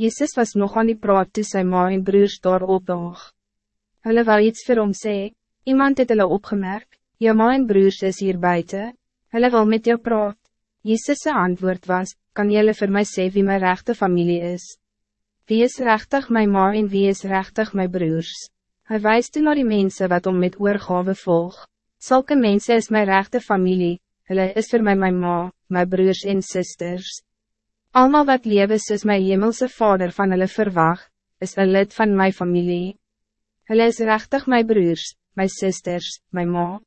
Jezus was nog aan die praat toe sy ma en broers daar opdaag. Hulle wou iets vir hom sê, iemand het hulle opgemerk, jou ma en broers is hier buiten, hulle wil met jou praat. Jezus' antwoord was, kan jylle vir my sê wie mijn rechte familie is? Wie is rechtig mijn ma en wie is rechtig mijn broers? Hij wijst toen naar die mensen wat om met oorgave volg. Zulke mensen is mijn rechte familie, hulle is voor mij mijn ma, mijn broers en zusters. Almal wat lewe soos my hemelse vader van hulle verwag, is een lid van mijn familie. Hulle is rechtig mijn broers, mijn zusters, mijn ma.